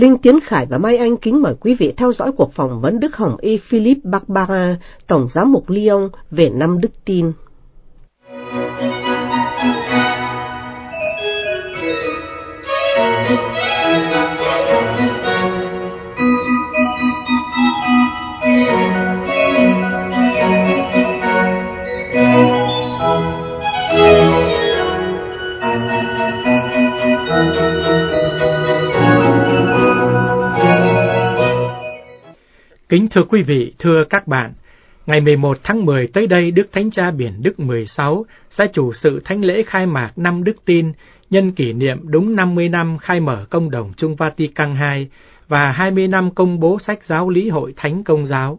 Linh Tiến Khải và Mai Anh kính mời quý vị theo dõi cuộc phỏng vấn Đức Hồng Y Philip Barbara, Tổng giám mục Lyon về năm Đức Tin. Kính thưa quý vị, thưa các bạn, ngày 11 tháng 10 tới đây Đức Thánh Cha Biển Đức 16 sẽ chủ sự thánh lễ khai mạc năm Đức Tin nhân kỷ niệm đúng 50 năm khai mở công đồng Trung Vatican II và 20 năm công bố sách giáo lý hội thánh công giáo.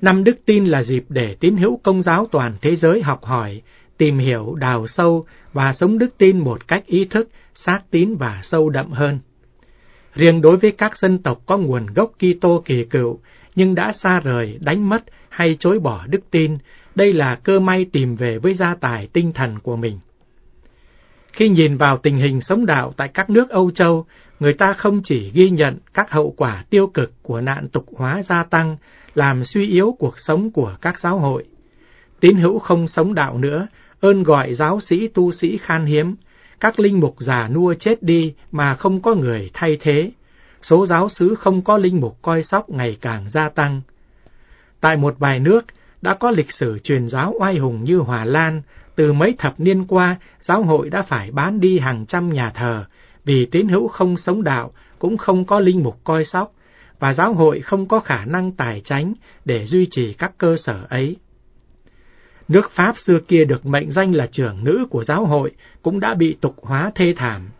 Năm Đức Tin là dịp để tín hữu công giáo toàn thế giới học hỏi, tìm hiểu, đào sâu và sống đức tin một cách ý thức, sát tín và sâu đậm hơn. Riêng đối với các dân tộc có nguồn gốc Kitô kỳ cựu nhưng đã xa rời, đánh mất hay chối bỏ đức tin, đây là cơ may tìm về với gia tài tinh thần của mình. Khi nhìn vào tình hình sống đạo tại các nước Âu Châu, người ta không chỉ ghi nhận các hậu quả tiêu cực của nạn tục hóa gia tăng, làm suy yếu cuộc sống của các giáo hội. Tín hữu không sống đạo nữa, ơn gọi giáo sĩ tu sĩ khan hiếm, các linh mục già nua chết đi mà không có người thay thế, số giáo sứ không có linh mục coi sóc ngày càng gia tăng. Tại một vài nước, đã có lịch sử truyền giáo oai hùng như Hòa Lan, từ mấy thập niên qua, giáo hội đã phải bán đi hàng trăm nhà thờ, vì tín hữu không sống đạo, cũng không có linh mục coi sóc, và giáo hội không có khả năng tài chánh để duy trì các cơ sở ấy. Nước Pháp xưa kia được mệnh danh là trưởng nữ của giáo hội cũng đã bị tục hóa thê thảm.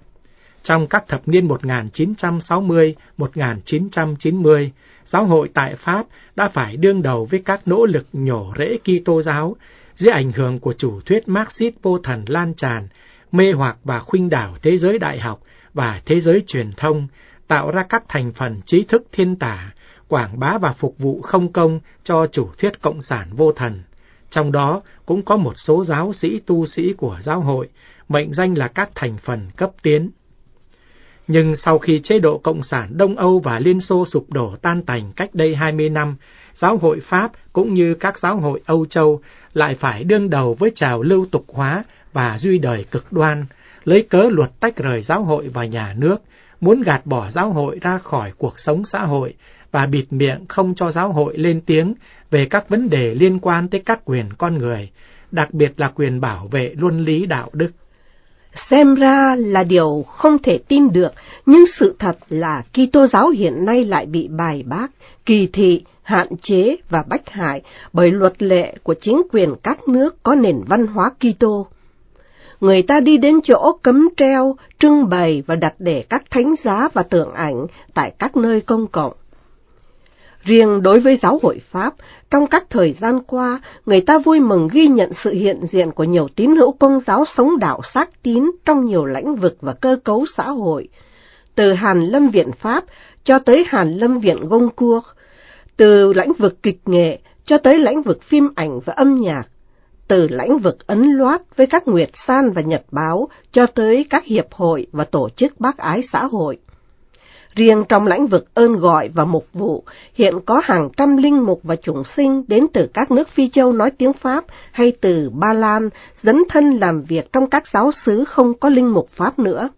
Trong các thập niên 1960-1990, giáo hội tại Pháp đã phải đương đầu với các nỗ lực nhổ rễ Kitô giáo dưới ảnh hưởng của chủ thuyết Marxist vô thần lan tràn, mê hoặc và khuynh đảo thế giới đại học và thế giới truyền thông, tạo ra các thành phần trí thức thiên tả, quảng bá và phục vụ không công cho chủ thuyết cộng sản vô thần. Trong đó cũng có một số giáo sĩ tu sĩ của giáo hội, mệnh danh là các thành phần cấp tiến. Nhưng sau khi chế độ Cộng sản Đông Âu và Liên Xô sụp đổ tan tành cách đây 20 năm, giáo hội Pháp cũng như các giáo hội Âu Châu lại phải đương đầu với trào lưu tục hóa và duy đời cực đoan, lấy cớ luật tách rời giáo hội và nhà nước, muốn gạt bỏ giáo hội ra khỏi cuộc sống xã hội và bịt miệng không cho giáo hội lên tiếng về các vấn đề liên quan tới các quyền con người, đặc biệt là quyền bảo vệ luân lý đạo đức. Xem ra là điều không thể tin được, nhưng sự thật là Kitô giáo hiện nay lại bị bài bác, kỳ thị, hạn chế và bách hại bởi luật lệ của chính quyền các nước có nền văn hóa Kitô. Người ta đi đến chỗ cấm treo, trưng bày và đặt để các thánh giá và tượng ảnh tại các nơi công cộng. Riêng đối với giáo hội Pháp, trong các thời gian qua, người ta vui mừng ghi nhận sự hiện diện của nhiều tín hữu công giáo sống đạo xác tín trong nhiều lĩnh vực và cơ cấu xã hội, từ Hàn Lâm Viện Pháp cho tới Hàn Lâm Viện Gông Cuộc, từ lĩnh vực kịch nghệ cho tới lĩnh vực phim ảnh và âm nhạc, từ lĩnh vực ấn loát với các nguyệt san và nhật báo cho tới các hiệp hội và tổ chức bác ái xã hội. Riêng trong lĩnh vực ơn gọi và mục vụ, hiện có hàng trăm linh mục và chủng sinh đến từ các nước Phi Châu nói tiếng Pháp hay từ Ba Lan dấn thân làm việc trong các giáo xứ không có linh mục Pháp nữa.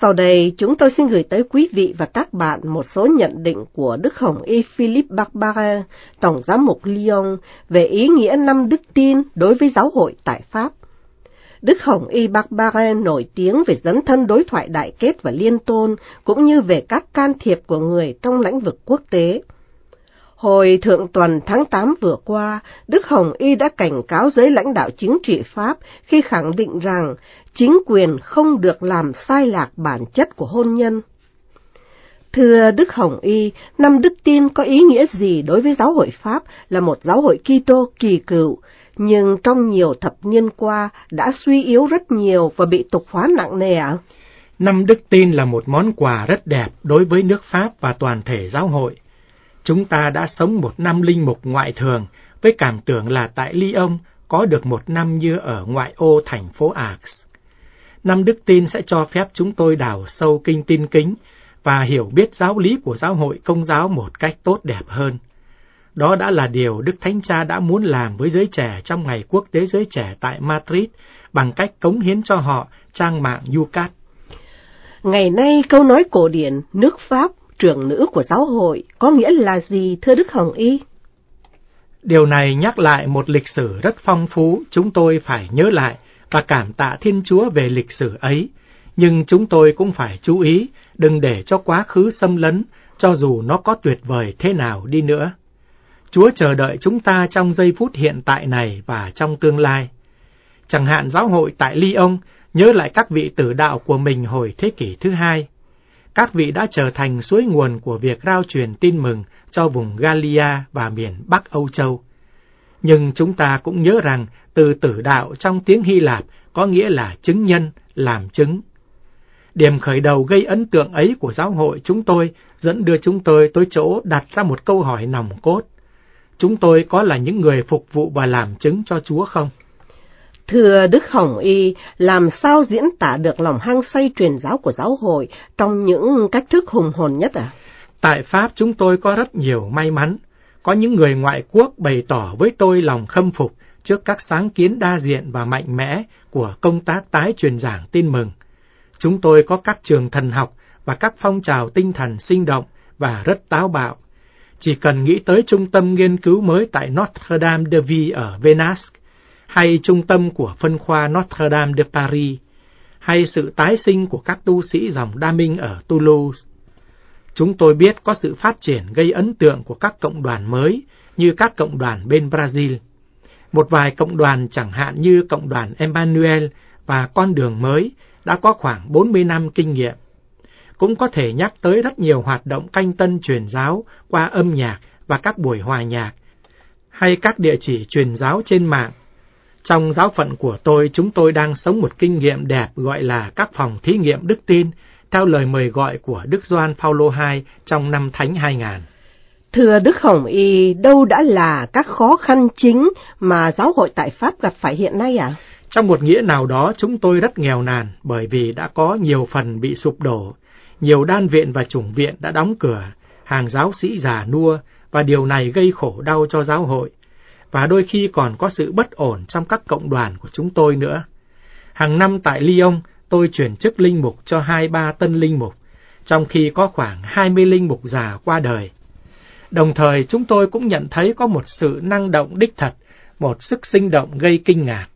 Sau đây, chúng tôi xin gửi tới quý vị và các bạn một số nhận định của Đức Hồng Y Philip Barbara, Tổng giám mục Lyon, về ý nghĩa năm đức tin đối với giáo hội tại Pháp. Đức Hồng Y Barbara nổi tiếng về dấn thân đối thoại đại kết và liên tôn, cũng như về các can thiệp của người trong lĩnh vực quốc tế. Hồi thượng tuần tháng 8 vừa qua, Đức Hồng Y đã cảnh cáo giới lãnh đạo chính trị Pháp khi khẳng định rằng chính quyền không được làm sai lạc bản chất của hôn nhân. Thưa Đức Hồng Y, năm đức tin có ý nghĩa gì đối với giáo hội Pháp là một giáo hội Kitô kỳ cựu, nhưng trong nhiều thập niên qua đã suy yếu rất nhiều và bị tục hóa nặng nề ạ? Năm đức tin là một món quà rất đẹp đối với nước Pháp và toàn thể giáo hội. Chúng ta đã sống một năm linh mục ngoại thường, với cảm tưởng là tại Lyon có được một năm như ở ngoại ô thành phố Aix. Năm đức tin sẽ cho phép chúng tôi đào sâu kinh tin kính và hiểu biết giáo lý của giáo hội công giáo một cách tốt đẹp hơn. Đó đã là điều Đức Thánh Cha đã muốn làm với giới trẻ trong ngày quốc tế giới trẻ tại Madrid bằng cách cống hiến cho họ trang mạng Yucat. Ngày nay câu nói cổ điển nước Pháp trưởng nữ của giáo hội có nghĩa là gì thưa Đức Hồng Y? Điều này nhắc lại một lịch sử rất phong phú chúng tôi phải nhớ lại và cảm tạ Thiên Chúa về lịch sử ấy. Nhưng chúng tôi cũng phải chú ý đừng để cho quá khứ xâm lấn, cho dù nó có tuyệt vời thế nào đi nữa. Chúa chờ đợi chúng ta trong giây phút hiện tại này và trong tương lai. Chẳng hạn giáo hội tại Lyon nhớ lại các vị tử đạo của mình hồi thế kỷ thứ hai. Các vị đã trở thành suối nguồn của việc rao truyền tin mừng cho vùng Galia và miền Bắc Âu Châu. Nhưng chúng ta cũng nhớ rằng từ tử đạo trong tiếng Hy Lạp có nghĩa là chứng nhân, làm chứng. Điểm khởi đầu gây ấn tượng ấy của giáo hội chúng tôi dẫn đưa chúng tôi tới chỗ đặt ra một câu hỏi nòng cốt. Chúng tôi có là những người phục vụ và làm chứng cho Chúa không? Thưa Đức Hồng Y, làm sao diễn tả được lòng hăng say truyền giáo của giáo hội trong những cách thức hùng hồn nhất à? Tại Pháp chúng tôi có rất nhiều may mắn. Có những người ngoại quốc bày tỏ với tôi lòng khâm phục trước các sáng kiến đa diện và mạnh mẽ của công tác tái truyền giảng tin mừng. Chúng tôi có các trường thần học và các phong trào tinh thần sinh động và rất táo bạo. Chỉ cần nghĩ tới trung tâm nghiên cứu mới tại Notre Dame de Vie ở Venice, hay trung tâm của phân khoa Notre Dame de Paris, hay sự tái sinh của các tu sĩ dòng Đa Minh ở Toulouse. Chúng tôi biết có sự phát triển gây ấn tượng của các cộng đoàn mới như các cộng đoàn bên Brazil. Một vài cộng đoàn chẳng hạn như cộng đoàn Emmanuel và con đường mới đã có khoảng 40 năm kinh nghiệm. Cũng có thể nhắc tới rất nhiều hoạt động canh tân truyền giáo qua âm nhạc và các buổi hòa nhạc, hay các địa chỉ truyền giáo trên mạng. Trong giáo phận của tôi, chúng tôi đang sống một kinh nghiệm đẹp gọi là các phòng thí nghiệm đức tin, theo lời mời gọi của Đức Gioan Paulo II trong năm Thánh 2000. Thưa Đức Hồng Y, đâu đã là các khó khăn chính mà giáo hội tại Pháp gặp phải hiện nay ạ? À? Trong một nghĩa nào đó chúng tôi rất nghèo nàn bởi vì đã có nhiều phần bị sụp đổ, nhiều đan viện và chủng viện đã đóng cửa, hàng giáo sĩ già nua và điều này gây khổ đau cho giáo hội. Và đôi khi còn có sự bất ổn trong các cộng đoàn của chúng tôi nữa. Hàng năm tại Lyon, tôi chuyển chức linh mục cho hai ba tân linh mục, trong khi có khoảng hai mươi linh mục già qua đời. Đồng thời chúng tôi cũng nhận thấy có một sự năng động đích thật, một sức sinh động gây kinh ngạc.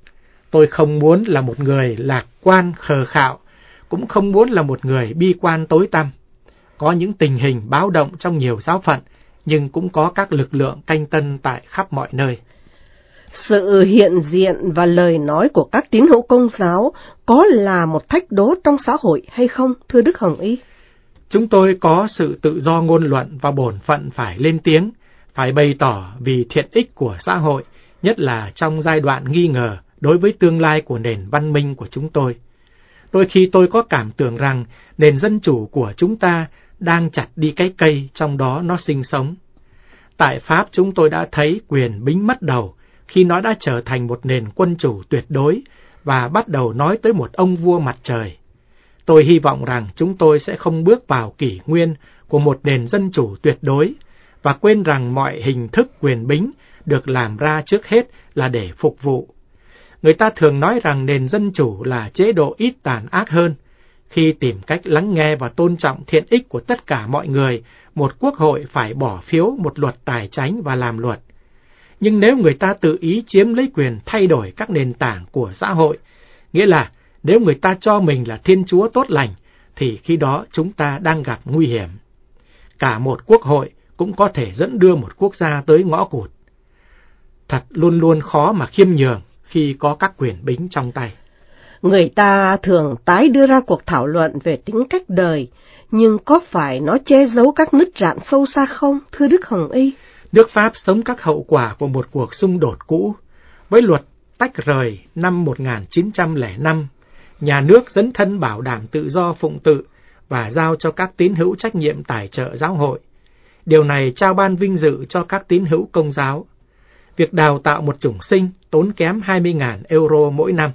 Tôi không muốn là một người lạc quan khờ khạo, cũng không muốn là một người bi quan tối tăm. Có những tình hình báo động trong nhiều giáo phận, nhưng cũng có các lực lượng canh tân tại khắp mọi nơi. Sự hiện diện và lời nói của các tín hữu công giáo có là một thách đố trong xã hội hay không, thưa Đức Hồng Y? Chúng tôi có sự tự do ngôn luận và bổn phận phải lên tiếng, phải bày tỏ vì thiện ích của xã hội, nhất là trong giai đoạn nghi ngờ đối với tương lai của nền văn minh của chúng tôi. Đôi khi tôi có cảm tưởng rằng nền dân chủ của chúng ta đang chặt đi cái cây trong đó nó sinh sống. Tại Pháp chúng tôi đã thấy quyền bính mất đầu khi nó đã trở thành một nền quân chủ tuyệt đối và bắt đầu nói tới một ông vua mặt trời. Tôi hy vọng rằng chúng tôi sẽ không bước vào kỷ nguyên của một nền dân chủ tuyệt đối và quên rằng mọi hình thức quyền bính được làm ra trước hết là để phục vụ. Người ta thường nói rằng nền dân chủ là chế độ ít tàn ác hơn. Khi tìm cách lắng nghe và tôn trọng thiện ích của tất cả mọi người, một quốc hội phải bỏ phiếu một luật tài chính và làm luật. Nhưng nếu người ta tự ý chiếm lấy quyền thay đổi các nền tảng của xã hội, nghĩa là nếu người ta cho mình là Thiên Chúa tốt lành, thì khi đó chúng ta đang gặp nguy hiểm. Cả một quốc hội cũng có thể dẫn đưa một quốc gia tới ngõ cụt. Thật luôn luôn khó mà khiêm nhường khi có các quyền bính trong tay. Người ta thường tái đưa ra cuộc thảo luận về tính cách đời, nhưng có phải nó che giấu các nứt rạn sâu xa không, thưa Đức Hồng Y? Nước Pháp sống các hậu quả của một cuộc xung đột cũ. Với luật tách rời năm 1905, nhà nước dấn thân bảo đảm tự do phụng tự và giao cho các tín hữu trách nhiệm tài trợ giáo hội. Điều này trao ban vinh dự cho các tín hữu công giáo. Việc đào tạo một chủng sinh tốn kém 20.000 euro mỗi năm.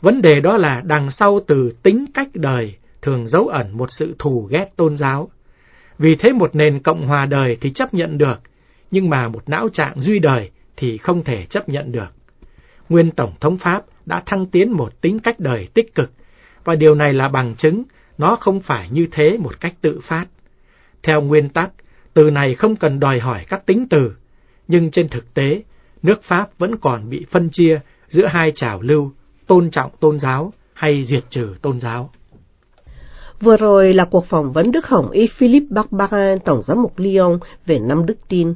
Vấn đề đó là đằng sau từ tính cách đời, thường giấu ẩn một sự thù ghét tôn giáo. Vì thế một nền Cộng hòa đời thì chấp nhận được, nhưng mà một não trạng duy đời thì không thể chấp nhận được. Nguyên Tổng thống Pháp đã thăng tiến một tính cách đời tích cực, và điều này là bằng chứng nó không phải như thế một cách tự phát. Theo nguyên tắc, từ này không cần đòi hỏi các tính từ, nhưng trên thực tế, nước Pháp vẫn còn bị phân chia giữa hai trào lưu, tôn trọng tôn giáo hay diệt trừ tôn giáo. Vừa rồi là cuộc phỏng vấn Đức Hồng Y Philip Barbarin, Tổng giám mục Lyon về năm đức tin.